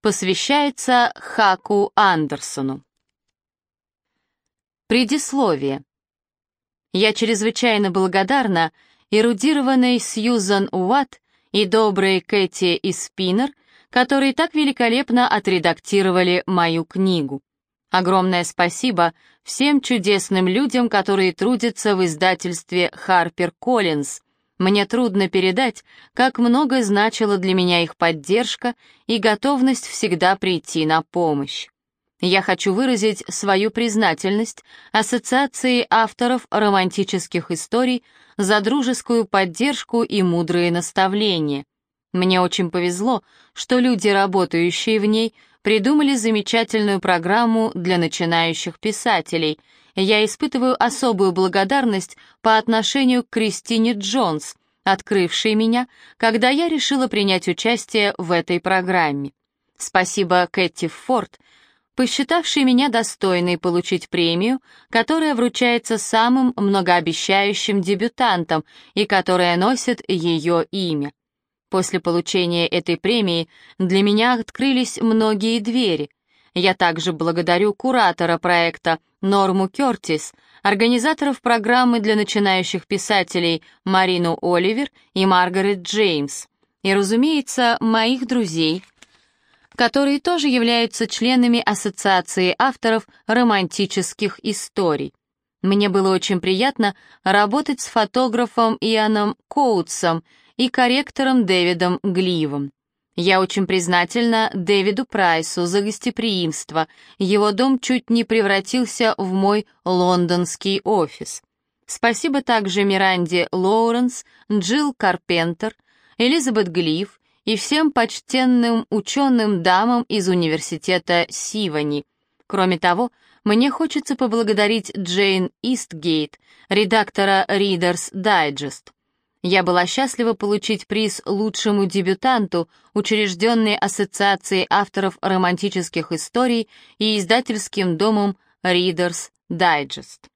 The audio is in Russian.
посвящается Хаку Андерсону. Предисловие. Я чрезвычайно благодарна эрудированной Сьюзан Уатт и доброй Кэти и Спиннер, которые так великолепно отредактировали мою книгу. Огромное спасибо всем чудесным людям, которые трудятся в издательстве Harper Collins. Мне трудно передать, как много значила для меня их поддержка и готовность всегда прийти на помощь. Я хочу выразить свою признательность Ассоциации авторов романтических историй за дружескую поддержку и мудрые наставления. Мне очень повезло, что люди, работающие в ней, придумали замечательную программу для начинающих писателей. Я испытываю особую благодарность по отношению к Кристине Джонс, открывшей меня, когда я решила принять участие в этой программе. Спасибо Кэти Форд, посчитавший меня достойной получить премию, которая вручается самым многообещающим дебютантам и которая носит ее имя. После получения этой премии для меня открылись многие двери. Я также благодарю куратора проекта Норму Кертис, организаторов программы для начинающих писателей Марину Оливер и Маргарет Джеймс, и, разумеется, моих друзей — которые тоже являются членами Ассоциации авторов романтических историй. Мне было очень приятно работать с фотографом Ианом Коутсом и корректором Дэвидом Гливом. Я очень признательна Дэвиду Прайсу за гостеприимство. Его дом чуть не превратился в мой лондонский офис. Спасибо также Миранде Лоуренс, Джилл Карпентер, Элизабет Глив, и всем почтенным ученым дамам из университета Сивани. Кроме того, мне хочется поблагодарить Джейн Истгейт, редактора Reader's Digest. Я была счастлива получить приз лучшему дебютанту, учрежденной Ассоциацией авторов романтических историй и издательским домом Reader's Digest.